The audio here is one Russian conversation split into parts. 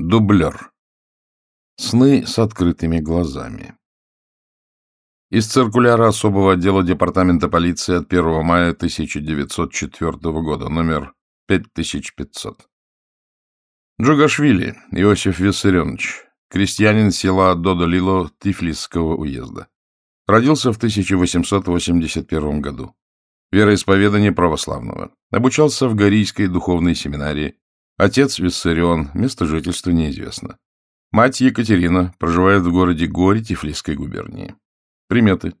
Дублер. Сны с открытыми глазами. Из циркуляра особого отдела Департамента полиции от 1 мая 1904 года, номер 5500. Джугашвили Иосиф Виссарионович, крестьянин села Додолило Тифлисского уезда. Родился в 1881 году. Вероисповедание православного. Обучался в Горийской духовной семинарии. Отец Виссарион, место жительства неизвестно. Мать Екатерина проживает в городе Горе Тифлисской губернии. Приметы.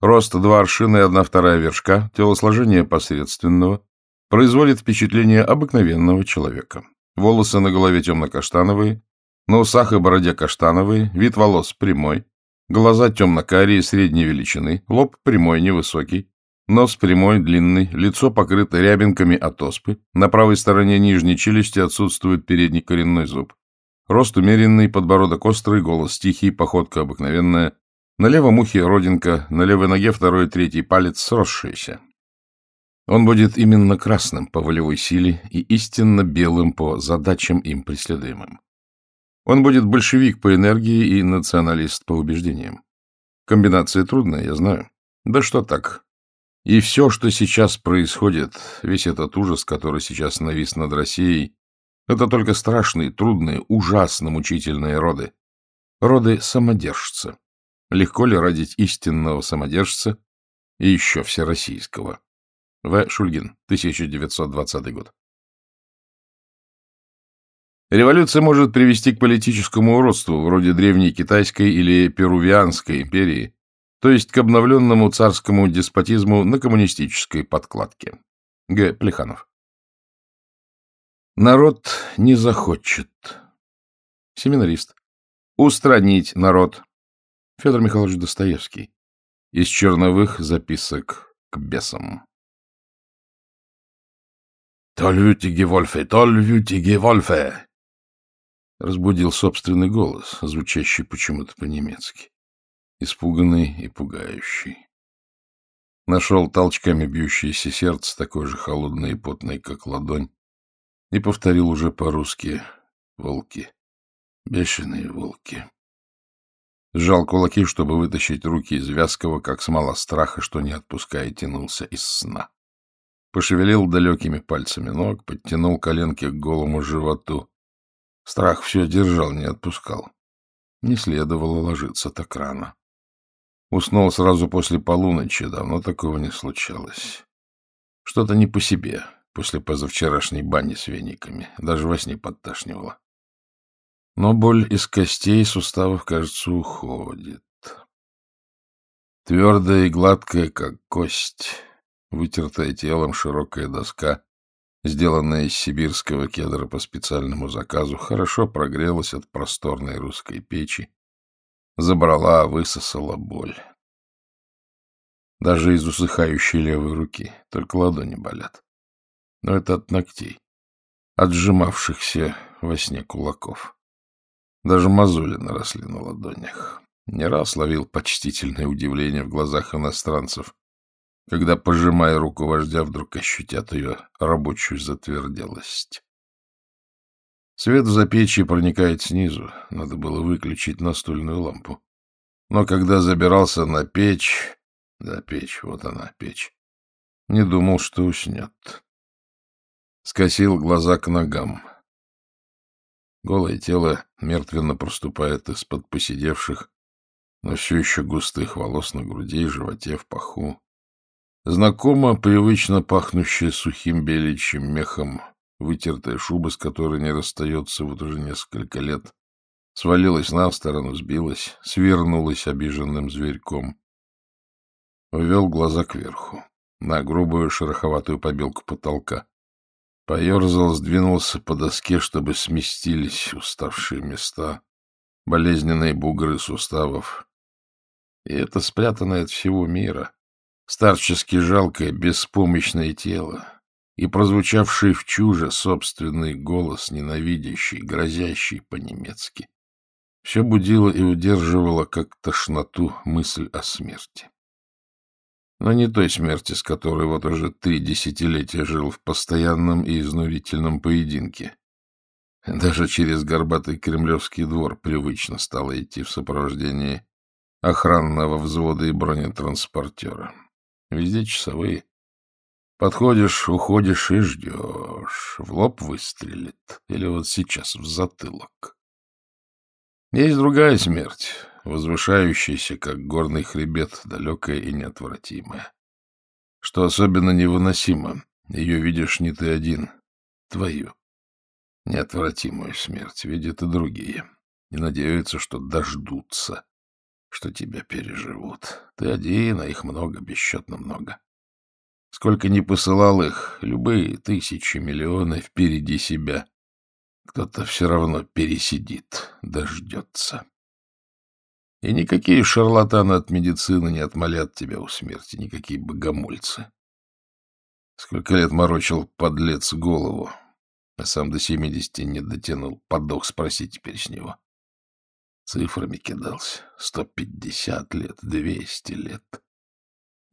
Рост два аршина и одна вторая вершка, телосложение посредственного, производит впечатление обыкновенного человека. Волосы на голове темно-каштановые, на усах и бороде каштановые, вид волос прямой, глаза темно-карие средней величины, лоб прямой, невысокий, нос прямой, длинный, лицо покрыто рябинками от оспы, на правой стороне нижней челюсти отсутствует передний коренной зуб. Рост умеренный, подбородок острый, голос тихий, походка обыкновенная. На левом ухе родинка, на левой ноге второй и третий палец сросшиеся. Он будет именно красным по волевой силе и истинно белым по задачам им преследуемым. Он будет большевик по энергии и националист по убеждениям. Комбинация трудная, я знаю. Да что так. И все, что сейчас происходит, весь этот ужас, который сейчас навис над Россией, это только страшные, трудные, ужасно мучительные роды. Роды самодержца. Легко ли родить истинного самодержца и еще всероссийского? В. Шульгин, 1920 год. Революция может привести к политическому уродству, вроде древней китайской или перувианской империи, то есть к обновленному царскому деспотизму на коммунистической подкладке. Г. Плеханов. Народ не захочет. Семинарист. Устранить народ. Федор Михайлович Достоевский. Из черновых записок к бесам. «Тольвютиги Вольфе! Тольвютиги Вольфе!» Разбудил собственный голос, звучащий почему-то по-немецки. Испуганный и пугающий. Нашел толчками бьющееся сердце, такое же холодное и потное, как ладонь, и повторил уже по-русски «волки, бешеные волки». Сжал кулаки, чтобы вытащить руки из вязкого, как смола страха, что не отпуская, тянулся из сна. Пошевелил далекими пальцами ног, подтянул коленки к голому животу. Страх все держал, не отпускал. Не следовало ложиться так рано. Уснул сразу после полуночи, давно такого не случалось. Что-то не по себе, после позавчерашней бани с вениками. Даже во сне подташнивало. Но боль из костей и суставов, кажется, уходит. Твердая и гладкая, как кость, вытертая телом широкая доска, сделанная из сибирского кедра по специальному заказу, хорошо прогрелась от просторной русской печи, забрала, высосала боль. Даже из усыхающей левой руки, только ладони болят. Но это от ногтей, отжимавшихся во сне кулаков. Даже мозоли наросли на ладонях. Не раз ловил почтительное удивление в глазах иностранцев, когда, пожимая руку вождя, вдруг ощутят ее рабочую затверделость. Свет в запечье проникает снизу, надо было выключить настольную лампу. Но когда забирался на печь... Да, печь, вот она, печь. Не думал, что уснет скосил глаза к ногам. Голое тело мертвенно проступает из-под посидевших, но все еще густых волос на груди и животе в паху. Знакомо привычно пахнущая сухим беличьим мехом, вытертая шуба, с которой не расстается вот уже несколько лет, свалилась на сторону, сбилась, свернулась обиженным зверьком. Увел глаза кверху, на грубую шероховатую побелку потолка. Поерзал, сдвинулся по доске, чтобы сместились уставшие места, болезненные бугры суставов. И это спрятанное от всего мира, старчески жалкое, беспомощное тело и прозвучавший в чуже собственный голос, ненавидящий, грозящий по-немецки. Все будило и удерживало, как тошноту, мысль о смерти но не той смерти, с которой вот уже три десятилетия жил в постоянном и изнурительном поединке. Даже через горбатый кремлевский двор привычно стало идти в сопровождении охранного взвода и бронетранспортера. Везде часовые. Подходишь, уходишь и ждешь. В лоб выстрелит. Или вот сейчас в затылок. Есть другая смерть, возвышающаяся, как горный хребет, далекая и неотвратимая. Что особенно невыносимо, ее видишь не ты один, твою. Неотвратимую смерть видят и другие, и надеются, что дождутся, что тебя переживут. Ты один, а их много, бесчетно много. Сколько ни посылал их, любые тысячи, миллионы впереди себя, кто-то все равно пересидит, дождется. И никакие шарлатаны от медицины не отмолят тебя у смерти, никакие богомольцы. Сколько лет морочил подлец голову, а сам до семидесяти не дотянул, подох спросить теперь с него. Цифрами кидался. Сто пятьдесят лет, двести лет.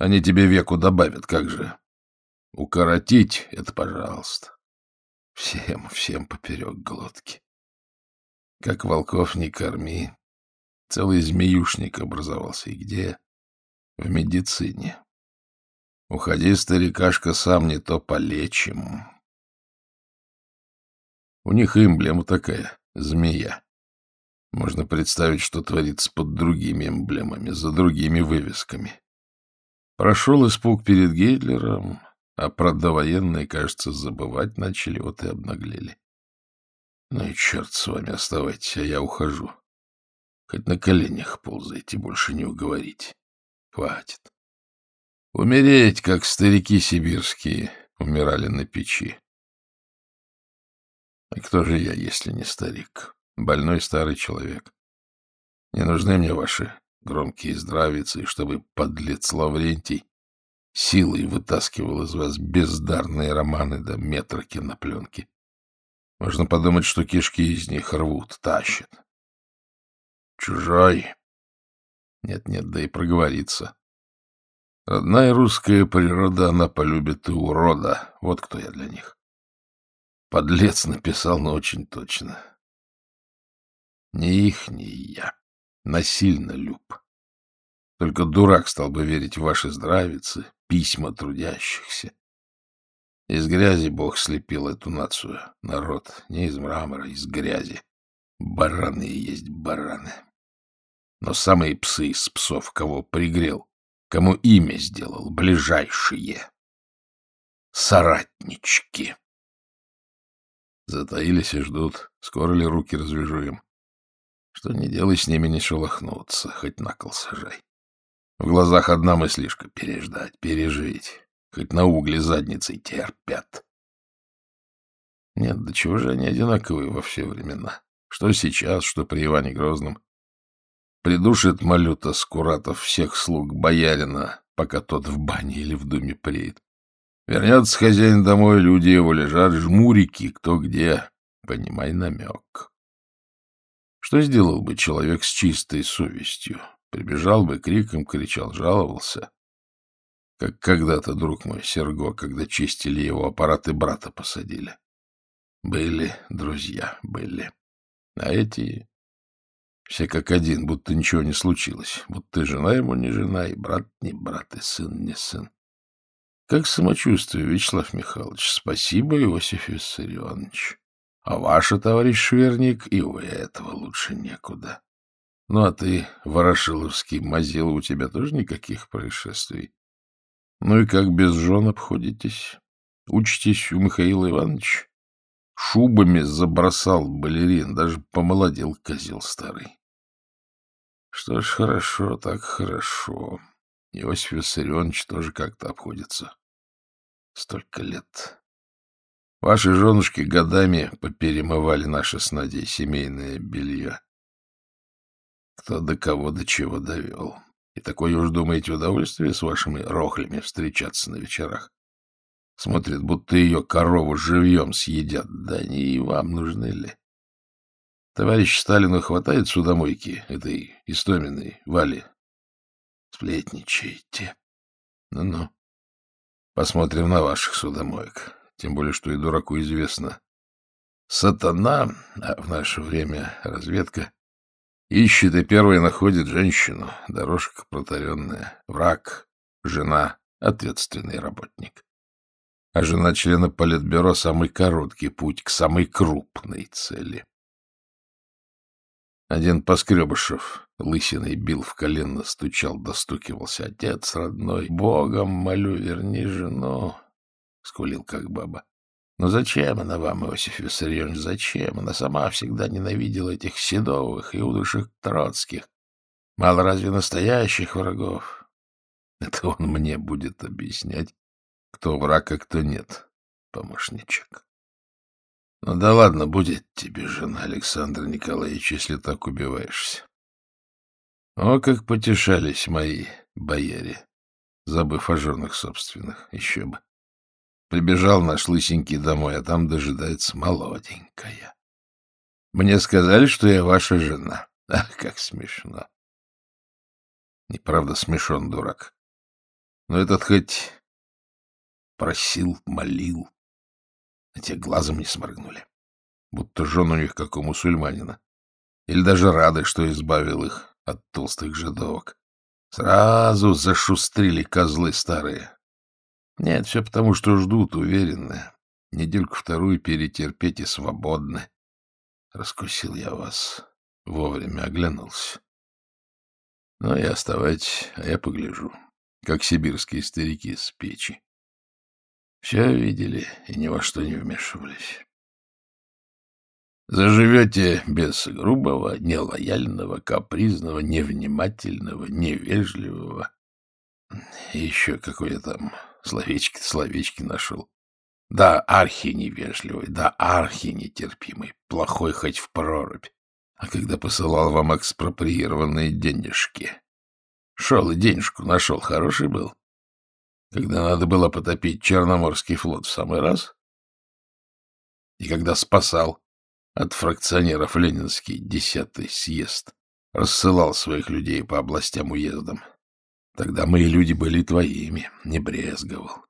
Они тебе веку добавят, как же. Укоротить — это пожалуйста. Всем, всем поперек глотки. Как волков не корми. Целый змеюшник образовался. И где? В медицине. Уходи, старикашка, сам не то полечим. У них эмблема такая — змея. Можно представить, что творится под другими эмблемами, за другими вывесками. Прошел испуг перед Гейдлером, а про довоенные, кажется, забывать начали, вот и обнаглели. Ну и черт с вами, оставайтесь, а я ухожу. Хоть на коленях ползайте, больше не уговорить. Хватит. Умереть, как старики сибирские, умирали на печи. И кто же я, если не старик? больной старый человек. Не нужны мне ваши громкие здравицы, чтобы подлец Лаврентий силой вытаскивал из вас бездарные романы до метра кинопленки. Можно подумать, что кишки из них рвут, тащат. Чужой. Нет-нет, да и проговорится. Родная русская природа, она полюбит и урода. Вот кто я для них. Подлец написал, но очень точно. Ни их, ни я. Насильно люб. Только дурак стал бы верить в ваши здравицы, письма трудящихся. Из грязи Бог слепил эту нацию, народ, не из мрамора, из грязи. Бараны есть бараны. Но самые псы из псов, кого пригрел, кому имя сделал, ближайшие. Соратнички. Затаились и ждут, скоро ли руки развяжу им. Что не делай с ними, не шелохнуться, хоть на кол сажай. В глазах одна мыслишка — переждать, пережить. Хоть на угле задницей терпят. Нет, до чего же они одинаковые во все времена? Что сейчас, что при Иване Грозном. Придушит Малюта Скуратов всех слуг боярина, пока тот в бане или в доме преет. Вернется хозяин домой, люди его лежат, жмурики, кто где. Понимай намек. Что сделал бы человек с чистой совестью? Прибежал бы, криком кричал, жаловался. Как когда-то, друг мой, Серго, когда чистили его аппараты брата посадили. Были друзья, были. А эти все как один, будто ничего не случилось. Будто жена ему не жена, и брат не брат, и сын не сын. Как самочувствие, Вячеслав Михайлович? Спасибо, Иосиф Виссарионович. А ваше, товарищ Шверник, и у этого лучше некуда. Ну, а ты, Ворошиловский, мазила, у тебя тоже никаких происшествий? Ну и как без жен обходитесь? Учитесь у Михаила Ивановича? Шубами забросал балерин, даже помолодел козел старый. Что ж, хорошо, так хорошо. Иосиф Виссарионович тоже как-то обходится. Столько лет. Ваши женушки годами поперемывали наше с Надей семейное белье. Кто до кого до чего довел. И такое уж, думаете, удовольствие с вашими рохлями встречаться на вечерах? Смотрит, будто ее корову живьем съедят. Да они и вам нужны ли? Товарищ Сталину хватает судомойки этой истоминой Вали? Сплетничайте. Ну-ну. Посмотрим на ваших судомоек. Тем более, что и дураку известно. Сатана, а в наше время разведка, ищет и первой находит женщину, дорожка протаренная, враг, жена, ответственный работник. А жена члена Политбюро — самый короткий путь к самой крупной цели. Один Поскребышев лысиной бил в колено, стучал, достукивался. Отец родной, богом молю, верни жену, — скулил как баба. Но зачем она вам, Иосиф Виссарионович, зачем? Она сама всегда ненавидела этих седовых и удуших троцких. Мало разве настоящих врагов? Это он мне будет объяснять, кто враг, а кто нет, помощничек. Ну да ладно, будет тебе жена, Александр Николаевич, если так убиваешься. О, как потешались мои бояре, забыв о женах собственных, еще бы. Прибежал наш лысенький домой, а там дожидается молоденькая. Мне сказали, что я ваша жена. Ах, как смешно. Неправда смешон, дурак. Но этот хоть просил, молил, а те глазом не сморгнули. Будто жен у них, как у мусульманина. Или даже рады, что избавил их от толстых жидовок. Сразу зашустрили козлы старые. Нет, все потому, что ждут, уверенно. Недельку-вторую перетерпеть и свободны. Раскусил я вас. Вовремя оглянулся. Ну и оставать, а я погляжу, как сибирские старики с печи. Все видели и ни во что не вмешивались. Заживете без грубого, нелояльного, капризного, невнимательного, невежливого. И еще какое там словечки словечки нашел. Да, архи невежливый, да, архи нетерпимый, плохой хоть в прорубь. А когда посылал вам экспроприированные денежки, шел и денежку нашел, хороший был когда надо было потопить Черноморский флот в самый раз, и когда спасал от фракционеров Ленинский десятый съезд, рассылал своих людей по областям уездам. Тогда мои люди были твоими, не брезговал.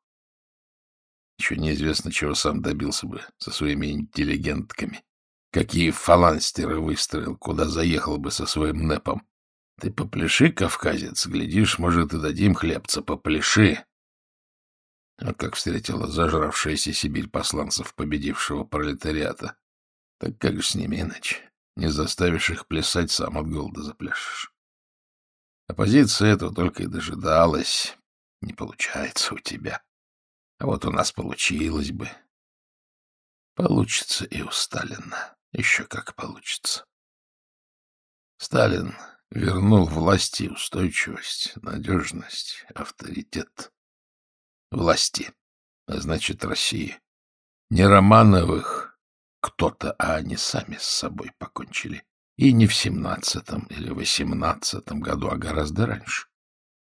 Еще неизвестно, чего сам добился бы со своими интеллигентками. Какие фаланстеры выстроил, куда заехал бы со своим непом. Ты попляши, кавказец, глядишь, может, и дадим хлебца, попляши. А как встретила зажравшаяся Сибирь посланцев победившего пролетариата. Так как же с ними иначе? Не заставишь их плясать, сам от голода запляшешь. Оппозиция этого только и дожидалась. Не получается у тебя. А вот у нас получилось бы. Получится и у Сталина. Еще как получится. Сталин вернул власти устойчивость, надежность, авторитет власти, а значит, России. Не Романовых кто-то, а они сами с собой покончили. И не в семнадцатом или восемнадцатом году, а гораздо раньше.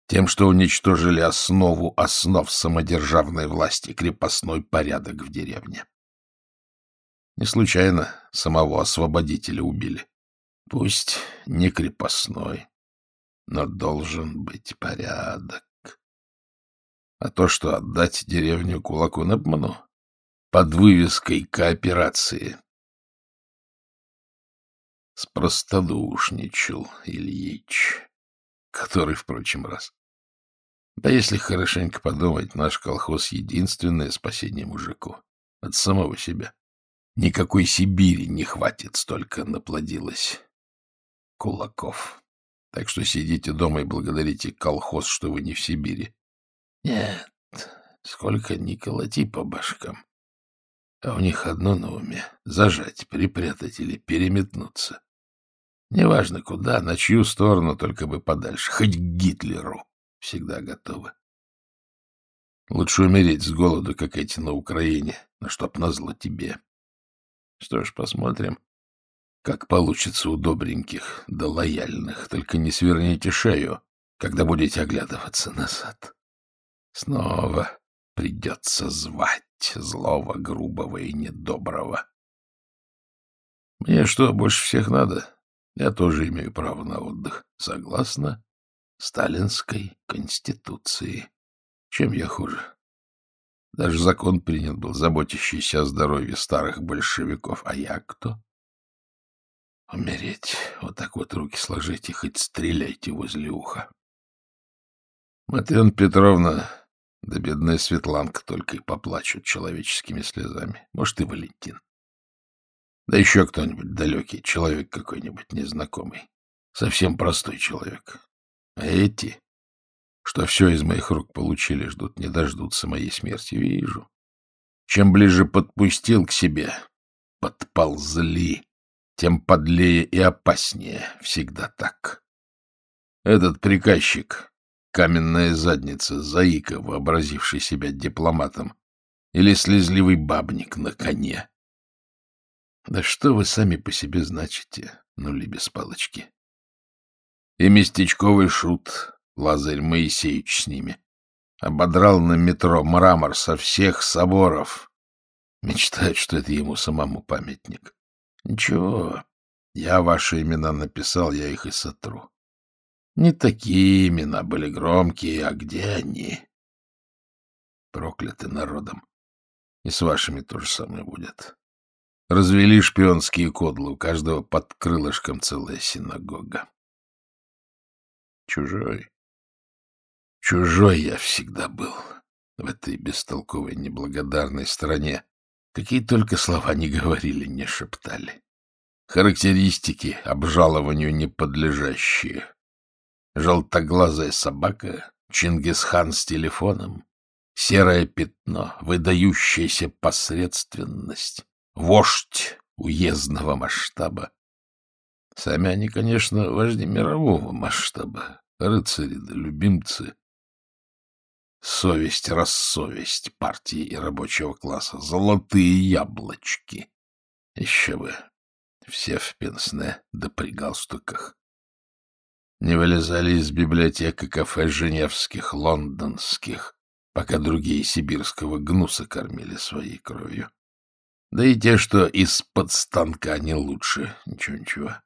Тем, что уничтожили основу основ самодержавной власти, крепостной порядок в деревне. Не случайно самого освободителя убили. Пусть не крепостной, но должен быть порядок. А то, что отдать деревню кулаку Непману под вывеской кооперации. Спростодушничал Ильич, который, впрочем, раз. Да если хорошенько подумать, наш колхоз — единственное спасение мужику от самого себя. Никакой Сибири не хватит, столько наплодилось кулаков. Так что сидите дома и благодарите колхоз, что вы не в Сибири. Нет, сколько ни колоти по башкам. А у них одно на уме — зажать, припрятать или переметнуться. Неважно куда, на чью сторону, только бы подальше, хоть к Гитлеру. Всегда готовы. Лучше умереть с голоду, как эти на Украине, но чтоб назло тебе. Что ж, посмотрим, как получится у добреньких да лояльных. Только не сверните шею, когда будете оглядываться назад. Снова придется звать злого, грубого и недоброго. Мне что, больше всех надо? Я тоже имею право на отдых, согласно сталинской конституции. Чем я хуже? Даже закон принят был, заботящийся о здоровье старых большевиков. А я кто? Умереть. Вот так вот руки сложите, хоть стреляйте возле уха. Матрена Петровна, да бедная Светланка только и поплачут человеческими слезами. Может, и Валентин. Да еще кто-нибудь далекий, человек какой-нибудь незнакомый. Совсем простой человек. А эти, что все из моих рук получили, ждут, не дождутся моей смерти. Вижу. Чем ближе подпустил к себе, подползли, тем подлее и опаснее. Всегда так. Этот приказчик, каменная задница, заика, вообразивший себя дипломатом, или слезливый бабник на коне. Да что вы сами по себе значите, нули без палочки? И местечковый шут, Лазарь Моисеевич с ними, ободрал на метро мрамор со всех соборов. Мечтает, что это ему самому памятник. Ничего, я ваши имена написал, я их и сотру. Не такие имена были громкие, а где они? Прокляты народом. И с вашими то же самое будет. Развели шпионские кодлы, у каждого под крылышком целая синагога. Чужой. Чужой я всегда был в этой бестолковой неблагодарной стране. Какие только слова не говорили, не шептали. Характеристики обжалованию не подлежащие. Желтоглазая собака, Чингисхан с телефоном, серое пятно, выдающаяся посредственность, вождь уездного масштаба. Сами они, конечно, вожди мирового масштаба, рыцари да любимцы. Совесть, рассовесть партии и рабочего класса, золотые яблочки. Еще бы, все в пенсне да при галстуках. Не вылезали из библиотек и кафе женевских, лондонских, пока другие сибирского гнуса кормили своей кровью. Да и те, что из-под станка не лучше. Ничего-ничего.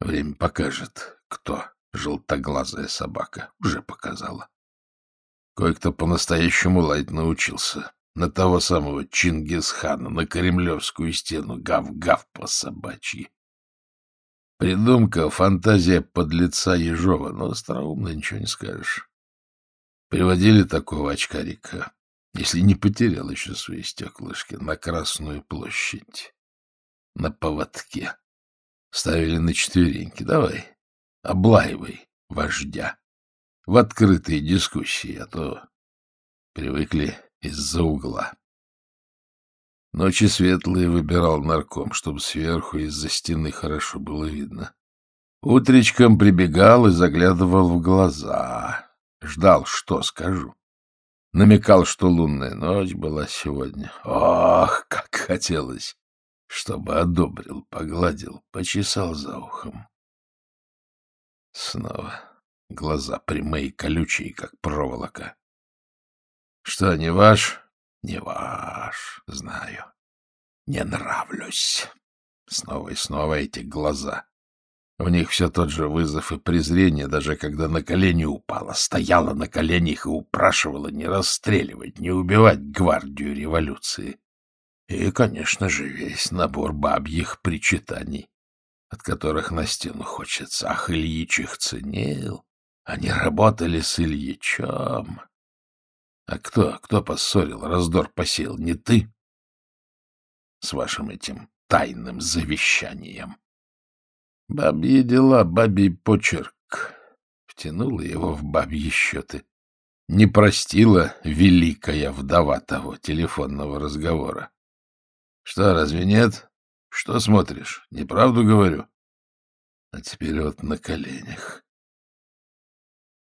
Время покажет, кто желтоглазая собака. Уже показала. Кое-кто по-настоящему лаять научился. На того самого Чингисхана, на Кремлевскую стену, гав-гав по собачьи. Придумка, фантазия подлеца Ежова, но остроумно ничего не скажешь. Приводили такого очкарика, если не потерял еще свои стеклышки, на Красную площадь, на поводке. Ставили на четвереньки. Давай, облаивай вождя в открытые дискуссии, а то привыкли из-за угла. Ночи светлые выбирал нарком, чтобы сверху из-за стены хорошо было видно. Утречком прибегал и заглядывал в глаза. Ждал, что скажу. Намекал, что лунная ночь была сегодня. Ох, как хотелось, чтобы одобрил, погладил, почесал за ухом. Снова глаза прямые, колючие, как проволока. Что, не ваш? Не ваш, знаю. Не нравлюсь. Снова и снова эти глаза. В них все тот же вызов и презрение, даже когда на колени упала, стояла на коленях и упрашивала не расстреливать, не убивать гвардию революции. И, конечно же, весь набор бабьих причитаний, от которых на стену хочется. Ах, Ильич их ценил. Они работали с Ильичом. А кто, кто поссорил, раздор посеял? Не ты? С вашим этим тайным завещанием. Бабьи дела, бабий почерк. Втянула его в бабьи счеты. Не простила великая вдова того телефонного разговора. Что, разве нет? Что смотришь? Неправду говорю? А теперь вот на коленях.